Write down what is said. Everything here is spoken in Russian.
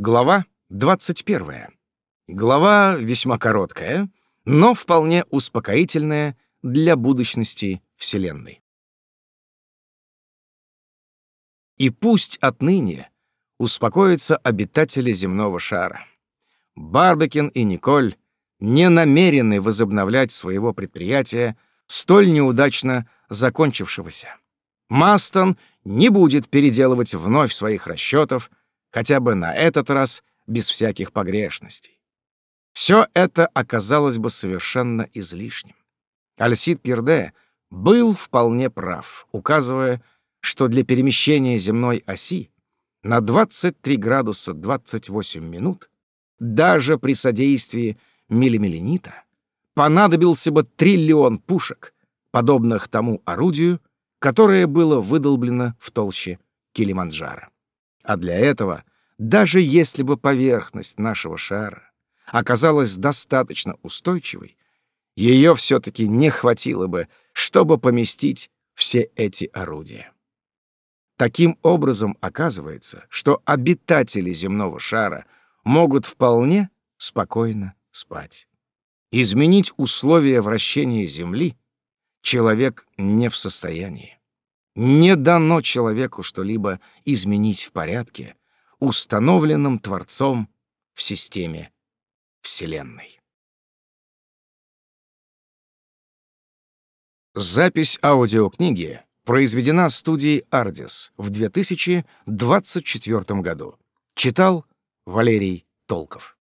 Глава 21. Глава весьма короткая, но вполне успокоительная для будущности Вселенной. И пусть отныне успокоятся обитатели земного шара. Барбекин и Николь не намерены возобновлять своего предприятия, столь неудачно закончившегося. Мастон не будет переделывать вновь своих расчетов, хотя бы на этот раз без всяких погрешностей. Все это оказалось бы совершенно излишним. Альсид Пирде был вполне прав, указывая, что для перемещения земной оси на 23 градуса 28 минут даже при содействии миллимеленита понадобился бы триллион пушек, подобных тому орудию, которое было выдолблено в толще Килиманджаро. А для этого, даже если бы поверхность нашего шара оказалась достаточно устойчивой, ее все-таки не хватило бы, чтобы поместить все эти орудия. Таким образом, оказывается, что обитатели земного шара могут вполне спокойно спать. Изменить условия вращения Земли человек не в состоянии. Не дано человеку что-либо изменить в порядке, установленном Творцом в системе Вселенной. Запись аудиокниги произведена студией «Ардис» в 2024 году. Читал Валерий Толков.